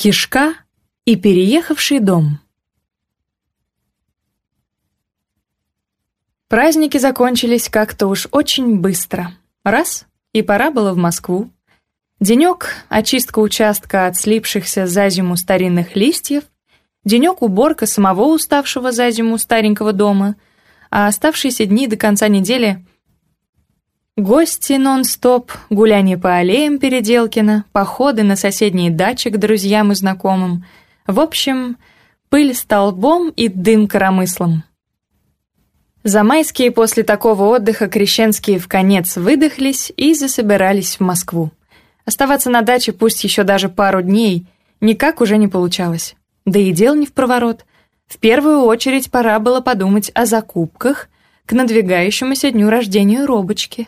Кишка и переехавший дом. Праздники закончились как-то уж очень быстро. Раз — и пора было в Москву. Денек — очистка участка от слипшихся за зиму старинных листьев, денек — уборка самого уставшего за зиму старенького дома, а оставшиеся дни до конца недели — Гости нон-стоп, гуляние по аллеям Переделкина, походы на соседние дачи к друзьям и знакомым. В общем, пыль столбом и дым коромыслом. За майские после такого отдыха крещенские в конец выдохлись и засобирались в Москву. Оставаться на даче пусть еще даже пару дней никак уже не получалось. Да и дел не в проворот. В первую очередь пора было подумать о закупках к надвигающемуся дню рождения Робочки.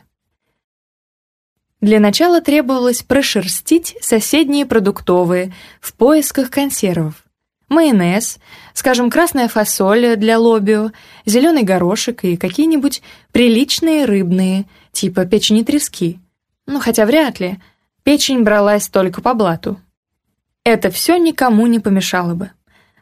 Для начала требовалось прошерстить соседние продуктовые в поисках консервов. Майонез, скажем, красная фасоль для лобио, зеленый горошек и какие-нибудь приличные рыбные, типа печени трески. Ну, хотя вряд ли. Печень бралась только по блату. Это все никому не помешало бы.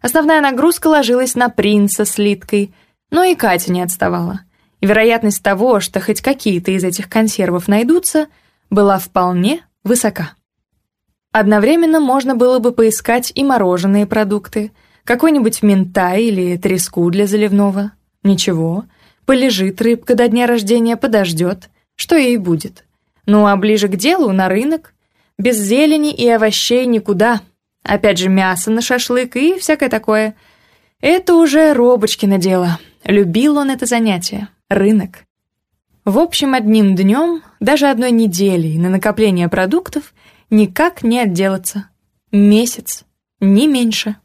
Основная нагрузка ложилась на принца с Литкой, но и Катя не отставала. И вероятность того, что хоть какие-то из этих консервов найдутся – была вполне высока. Одновременно можно было бы поискать и мороженые продукты, какой-нибудь ментай или треску для заливного. Ничего, полежит рыбка до дня рождения, подождет, что ей будет. Ну а ближе к делу, на рынок, без зелени и овощей никуда. Опять же, мясо на шашлык и всякое такое. Это уже Робочкино дело. Любил он это занятие. Рынок. В общем, одним днем, даже одной неделей на накопление продуктов никак не отделаться. Месяц, не меньше.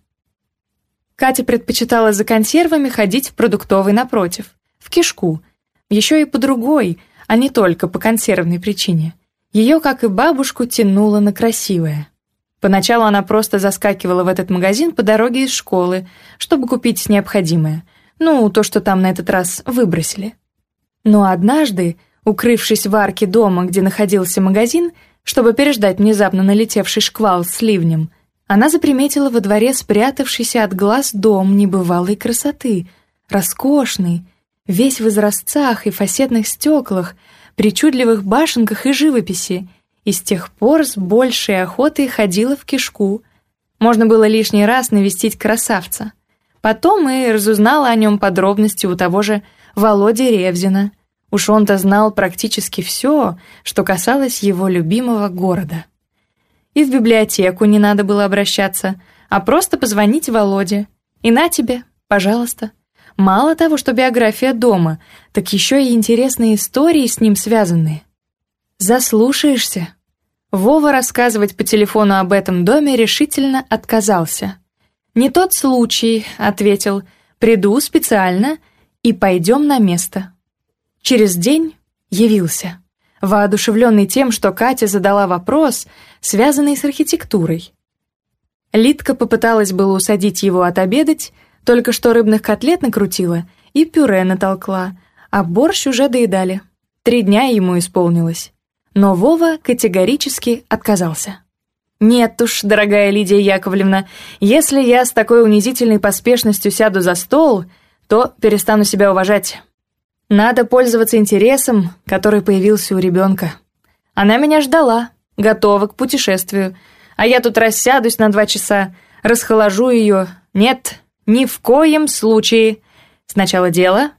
Катя предпочитала за консервами ходить в продуктовый напротив, в кишку, еще и по другой, а не только по консервной причине. Ее, как и бабушку, тянуло на красивое. Поначалу она просто заскакивала в этот магазин по дороге из школы, чтобы купить необходимое. Ну, то, что там на этот раз выбросили. Но однажды, укрывшись в арке дома, где находился магазин, чтобы переждать внезапно налетевший шквал с ливнем, она заприметила во дворе спрятавшийся от глаз дом небывалой красоты, роскошный, весь в изразцах и фасетных стеклах, причудливых башенках и живописи, и с тех пор с большей охотой ходила в кишку. Можно было лишний раз навестить красавца. Потом и разузнала о нем подробности у того же Володя Ревзина. Уж он-то знал практически все, что касалось его любимого города. И в библиотеку не надо было обращаться, а просто позвонить Володе. И на тебе, пожалуйста. Мало того, что биография дома, так еще и интересные истории с ним связаны. Заслушаешься. Вова рассказывать по телефону об этом доме решительно отказался. «Не тот случай», — ответил. «Приду специально», — и пойдем на место». Через день явился, воодушевленный тем, что Катя задала вопрос, связанный с архитектурой. Лидка попыталась было усадить его отобедать, только что рыбных котлет накрутила и пюре натолкла, а борщ уже доедали. Три дня ему исполнилось. Но Вова категорически отказался. «Нет уж, дорогая Лидия Яковлевна, если я с такой унизительной поспешностью сяду за стол, то перестану себя уважать. Надо пользоваться интересом, который появился у ребенка. Она меня ждала, готова к путешествию, а я тут рассядусь на два часа, расхоложу ее. Нет, ни в коем случае. Сначала дело,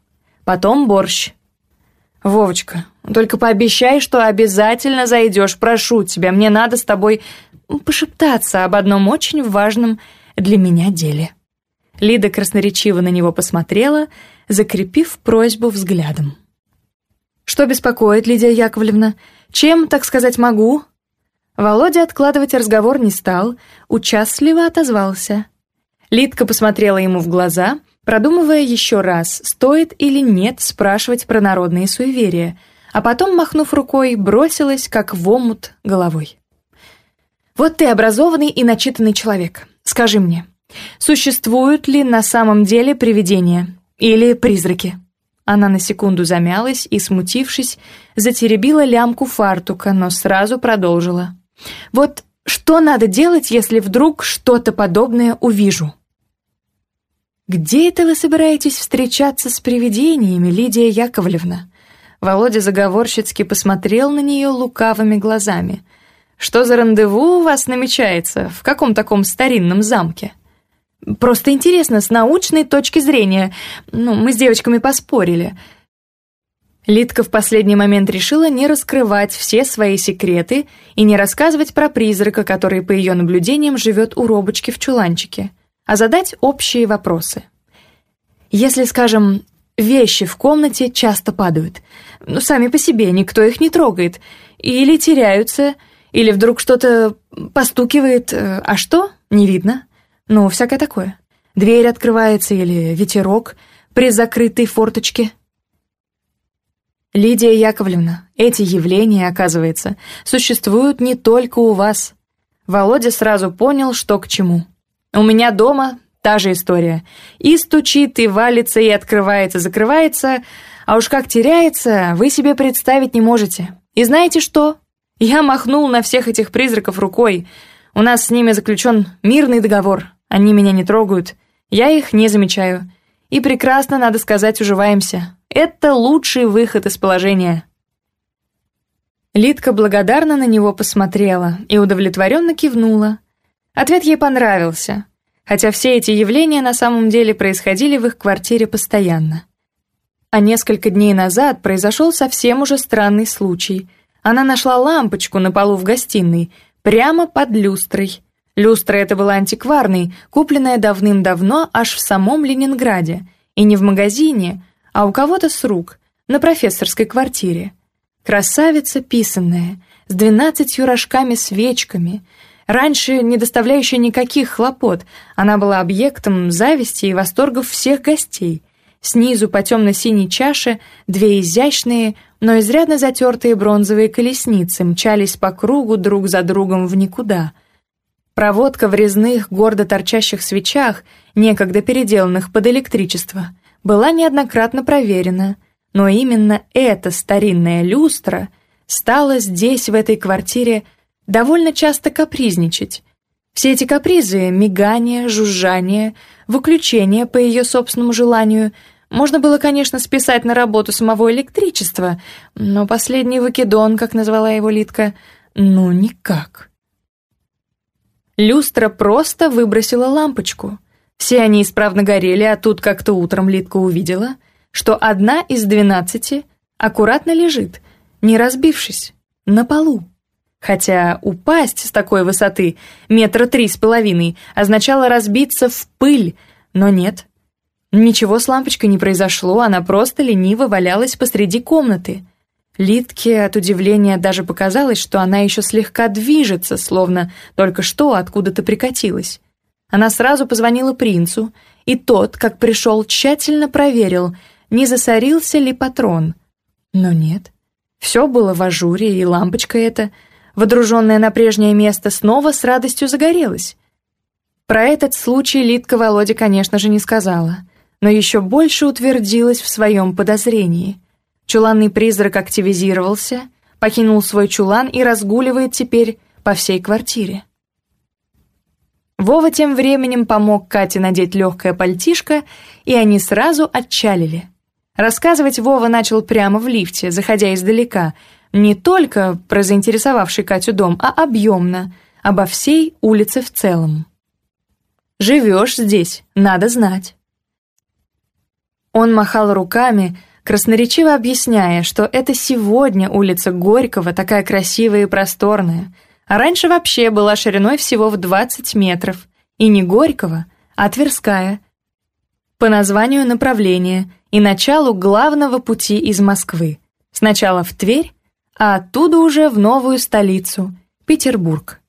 потом борщ. Вовочка, только пообещай, что обязательно зайдешь, прошу тебя, мне надо с тобой пошептаться об одном очень важном для меня деле. Лида красноречиво на него посмотрела, закрепив просьбу взглядом. «Что беспокоит, Лидия Яковлевна? Чем, так сказать, могу?» Володя откладывать разговор не стал, участливо отозвался. Лидка посмотрела ему в глаза, продумывая еще раз, стоит или нет спрашивать про народные суеверия, а потом, махнув рукой, бросилась, как в омут, головой. «Вот ты образованный и начитанный человек. Скажи мне, Существуют ли на самом деле привидения или призраки? Она на секунду замялась и, смутившись, затеребила лямку фартука, но сразу продолжила. Вот Что надо делать, если вдруг что-то подобное увижу? «Где это вы собираетесь встречаться с привидениями, Лидия Яковлевна?» Володя заговорщицки посмотрел на нее лукавыми глазами. «Что за рандеву у вас намечается? В каком таком старинном замке?» Просто интересно, с научной точки зрения. Ну, мы с девочками поспорили». Литка в последний момент решила не раскрывать все свои секреты и не рассказывать про призрака, который, по ее наблюдениям, живет у робочки в чуланчике, а задать общие вопросы. Если, скажем, вещи в комнате часто падают, ну, сами по себе, никто их не трогает, или теряются, или вдруг что-то постукивает, э, а что, не видно – ну, всякое такое. Дверь открывается или ветерок при закрытой форточке. Лидия Яковлевна, эти явления, оказывается, существуют не только у вас. Володя сразу понял, что к чему. У меня дома та же история. И стучит, и валится, и открывается, закрывается. А уж как теряется, вы себе представить не можете. И знаете что? Я махнул на всех этих призраков рукой. У нас с ними заключен мирный договор. Они меня не трогают, я их не замечаю. И прекрасно, надо сказать, уживаемся. Это лучший выход из положения. Лидка благодарно на него посмотрела и удовлетворенно кивнула. Ответ ей понравился, хотя все эти явления на самом деле происходили в их квартире постоянно. А несколько дней назад произошел совсем уже странный случай. Она нашла лампочку на полу в гостиной, прямо под люстрой, Люстра эта была антикварной, купленная давным-давно аж в самом Ленинграде, и не в магазине, а у кого-то с рук, на профессорской квартире. Красавица писанная, с двенадцатью рожками-свечками, раньше не доставляющая никаких хлопот, она была объектом зависти и восторгов всех гостей. Снизу по темно-синей чаше две изящные, но изрядно затертые бронзовые колесницы мчались по кругу друг за другом в никуда — Проводка в резных, гордо торчащих свечах, некогда переделанных под электричество, была неоднократно проверена, но именно эта старинная люстра стала здесь, в этой квартире, довольно часто капризничать. Все эти капризы — мигание, жужжание, выключение по ее собственному желанию — можно было, конечно, списать на работу самого электричества, но последний выкидон, как назвала его Литка, ну никак. Люстра просто выбросила лампочку. Все они исправно горели, а тут как-то утром Литка увидела, что одна из двенадцати аккуратно лежит, не разбившись, на полу. Хотя упасть с такой высоты, метра три с половиной, означало разбиться в пыль, но нет. Ничего с лампочкой не произошло, она просто лениво валялась посреди комнаты — Литке от удивления даже показалось, что она еще слегка движется, словно только что откуда-то прикатилась. Она сразу позвонила принцу, и тот, как пришел, тщательно проверил, не засорился ли патрон. Но нет. Все было в ажуре, и лампочка эта, водруженная на прежнее место, снова с радостью загорелась. Про этот случай Литка Володе, конечно же, не сказала, но еще больше утвердилась в своем подозрении — Чуланный призрак активизировался, покинул свой чулан и разгуливает теперь по всей квартире. Вова тем временем помог Кате надеть легкое пальтишко, и они сразу отчалили. Рассказывать Вова начал прямо в лифте, заходя издалека, не только про заинтересовавший Катю дом, а объемно, обо всей улице в целом. «Живешь здесь, надо знать». Он махал руками, красноречиво объясняя, что это сегодня улица Горького такая красивая и просторная, а раньше вообще была шириной всего в 20 метров, и не Горького, а Тверская, по названию направления и началу главного пути из Москвы, сначала в Тверь, а оттуда уже в новую столицу – Петербург.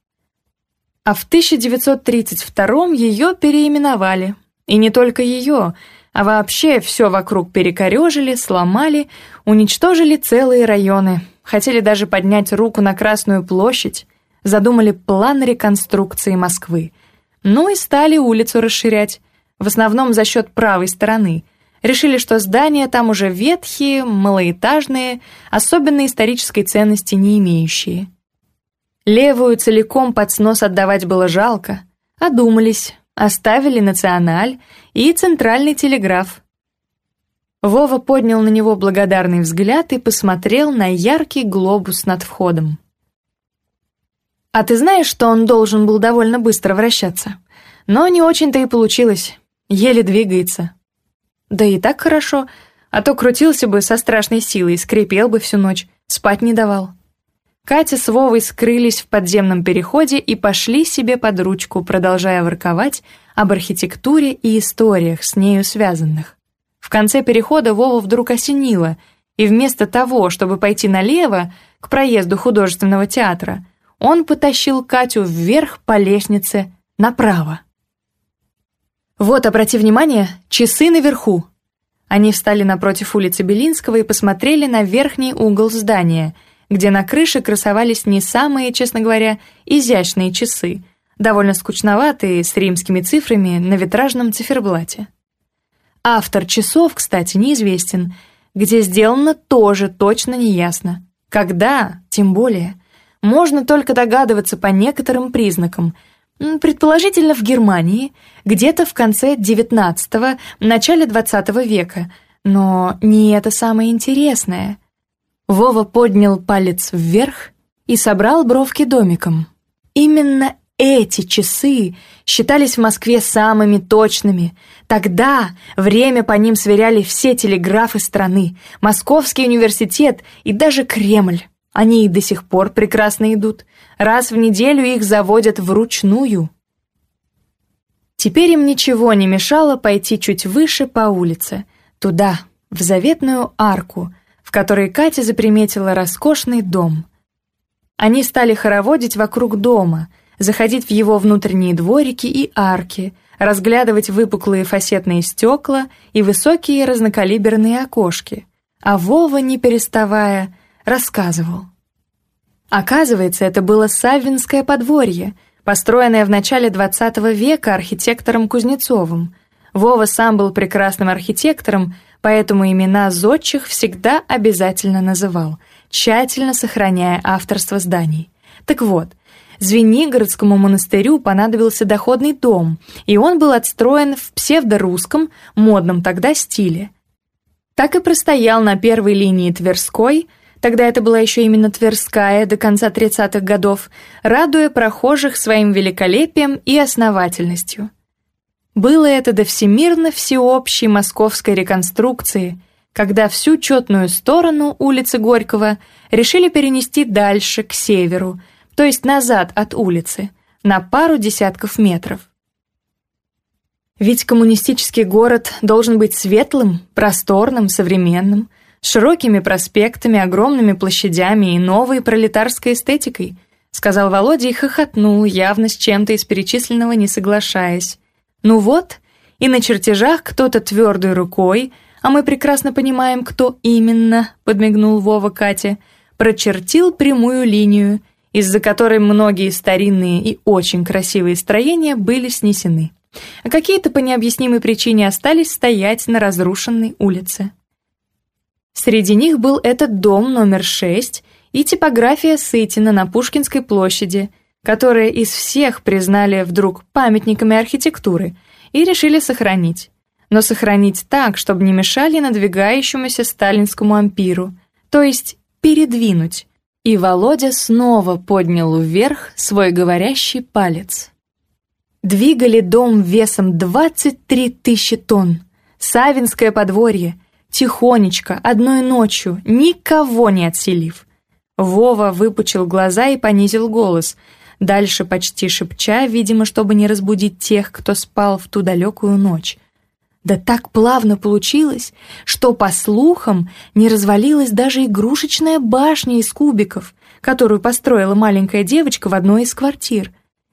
А в 1932 ее переименовали. И не только ее – а вообще все вокруг перекорежили, сломали, уничтожили целые районы. Хотели даже поднять руку на Красную площадь. Задумали план реконструкции Москвы. Ну и стали улицу расширять. В основном за счет правой стороны – Решили, что здания там уже ветхие, малоэтажные, особенно исторической ценности не имеющие. Левую целиком под снос отдавать было жалко. Одумались, оставили Националь и Центральный телеграф. Вова поднял на него благодарный взгляд и посмотрел на яркий глобус над входом. «А ты знаешь, что он должен был довольно быстро вращаться? Но не очень-то и получилось. Еле двигается. Да и так хорошо, а то крутился бы со страшной силой, скрипел бы всю ночь, спать не давал». Катя с Вовой скрылись в подземном переходе и пошли себе под ручку, продолжая ворковать об архитектуре и историях, с нею связанных. В конце перехода Вова вдруг осенило, и вместо того, чтобы пойти налево, к проезду художественного театра, он потащил Катю вверх по лестнице направо. «Вот, обрати внимание, часы наверху!» Они встали напротив улицы Белинского и посмотрели на верхний угол здания — где на крыше красовались не самые, честно говоря, изящные часы, довольно скучноватые, с римскими цифрами на витражном циферблате. Автор часов, кстати, неизвестен, где сделано тоже точно неясно. Когда, тем более, можно только догадываться по некоторым признакам, предположительно в Германии, где-то в конце XIX – начале XX века, но не это самое интересное – Вова поднял палец вверх и собрал бровки домиком. Именно эти часы считались в Москве самыми точными. Тогда время по ним сверяли все телеграфы страны, Московский университет и даже Кремль. Они и до сих пор прекрасно идут. Раз в неделю их заводят вручную. Теперь им ничего не мешало пойти чуть выше по улице, туда, в заветную арку — которые Катя заприметила роскошный дом. Они стали хороводить вокруг дома, заходить в его внутренние дворики и арки, разглядывать выпуклые фасетные стекла и высокие разнокалиберные окошки. А Вова, не переставая, рассказывал. Оказывается, это было Саввинское подворье, построенное в начале XX века архитектором Кузнецовым — Вова сам был прекрасным архитектором, поэтому имена зодчих всегда обязательно называл, тщательно сохраняя авторство зданий. Так вот, Звенигородскому монастырю понадобился доходный дом, и он был отстроен в псевдорусском, модном тогда стиле. Так и простоял на первой линии Тверской, тогда это была еще именно Тверская до конца 30-х годов, радуя прохожих своим великолепием и основательностью – было это до всемирно-всеобщей московской реконструкции, когда всю четную сторону улицы Горького решили перенести дальше, к северу, то есть назад от улицы, на пару десятков метров. Ведь коммунистический город должен быть светлым, просторным, современным, с широкими проспектами, огромными площадями и новой пролетарской эстетикой, сказал Володя и хохотнул, явно с чем-то из перечисленного не соглашаясь. «Ну вот, и на чертежах кто-то твердой рукой, а мы прекрасно понимаем, кто именно», — подмигнул Вова Кате, прочертил прямую линию, из-за которой многие старинные и очень красивые строения были снесены, а какие-то по необъяснимой причине остались стоять на разрушенной улице. Среди них был этот дом номер 6 и типография Сытина на Пушкинской площади — которые из всех признали вдруг памятниками архитектуры и решили сохранить. Но сохранить так, чтобы не мешали надвигающемуся сталинскому ампиру, то есть передвинуть. И Володя снова поднял вверх свой говорящий палец. Двигали дом весом 23 тысячи тонн, Савинское подворье, тихонечко, одной ночью, никого не отселив. Вова выпучил глаза и понизил голос — дальше почти шепча, видимо, чтобы не разбудить тех, кто спал в ту далекую ночь. Да так плавно получилось, что, по слухам, не развалилась даже игрушечная башня из кубиков, которую построила маленькая девочка в одной из квартир.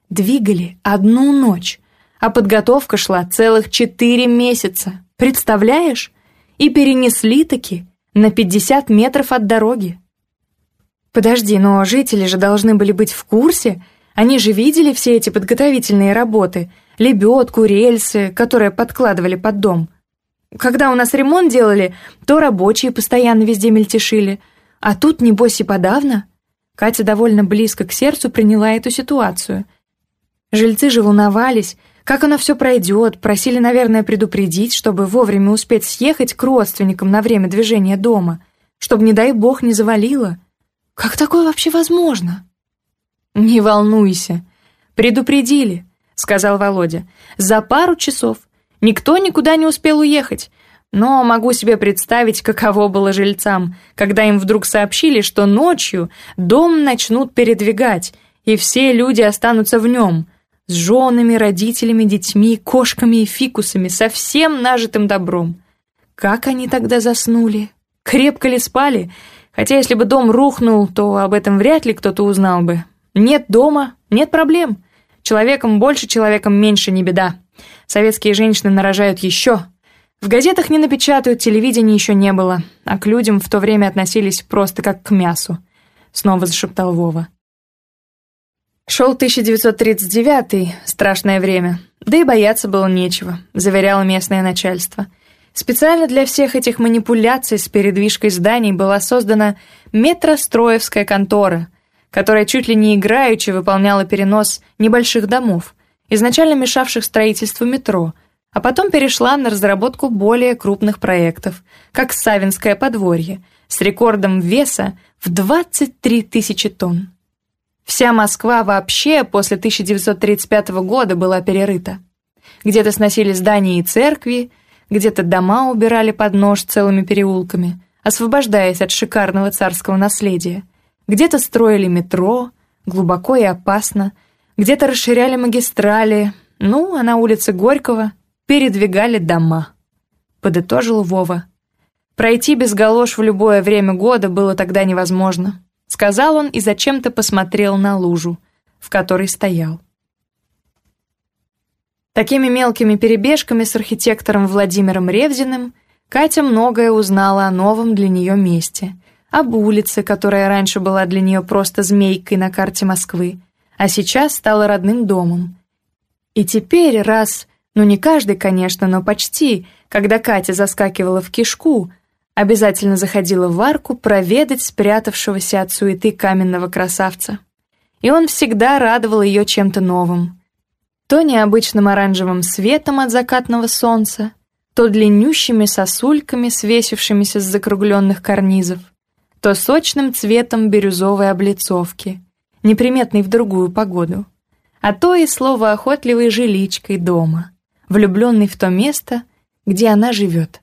Двигали одну ночь, а подготовка шла целых четыре месяца, представляешь? И перенесли таки на 50 метров от дороги. Подожди, но жители же должны были быть в курсе, они же видели все эти подготовительные работы, лебедку, рельсы, которые подкладывали под дом. Когда у нас ремонт делали, то рабочие постоянно везде мельтешили. А тут, небось, и подавно. Катя довольно близко к сердцу приняла эту ситуацию. Жильцы же волновались, как оно все пройдет, просили, наверное, предупредить, чтобы вовремя успеть съехать к родственникам на время движения дома, чтобы, не дай бог, не завалило. Как такое вообще возможно? «Не волнуйся. Предупредили», — сказал Володя. «За пару часов. Никто никуда не успел уехать. Но могу себе представить, каково было жильцам, когда им вдруг сообщили, что ночью дом начнут передвигать, и все люди останутся в нем. С женами, родителями, детьми, кошками и фикусами, со всем нажитым добром. Как они тогда заснули? Крепко ли спали? Хотя если бы дом рухнул, то об этом вряд ли кто-то узнал бы. Нет дома, нет проблем. Человеком больше, человеком меньше не беда. Советские женщины нарожают еще. В газетах не напечатают, телевидения еще не было, а к людям в то время относились просто как к мясу. Снова зашептал Вова. Шел 1939 страшное время, да и бояться было нечего, заверяло местное начальство. Специально для всех этих манипуляций с передвижкой зданий была создана метростроевская контора – которая чуть ли не играючи выполняла перенос небольших домов, изначально мешавших строительству метро, а потом перешла на разработку более крупных проектов, как Савинское подворье, с рекордом веса в 23 тысячи тонн. Вся Москва вообще после 1935 года была перерыта. Где-то сносили здания и церкви, где-то дома убирали под нож целыми переулками, освобождаясь от шикарного царского наследия – где-то строили метро, глубоко и опасно, где-то расширяли магистрали, ну, а на улице Горького передвигали дома. Подытожил Вова. Пройти без галош в любое время года было тогда невозможно, сказал он и зачем-то посмотрел на лужу, в которой стоял. Такими мелкими перебежками с архитектором Владимиром Ревзиным Катя многое узнала о новом для нее месте – об улице, которая раньше была для нее просто змейкой на карте Москвы, а сейчас стала родным домом. И теперь раз, ну не каждый, конечно, но почти, когда Катя заскакивала в кишку, Обязательно заходила в арку проведать спрятавшегося от суеты каменного красавца. И он всегда радовал ее чем-то новым. То необычным оранжевым светом от закатного солнца, то длиннющими сосульками, свесившимися с закругленных карнизов, то сочным цветом бирюзовой облицовки, неприметной в другую погоду, а то и слово охотливой жиличкой дома, влюбленной в то место, где она живет.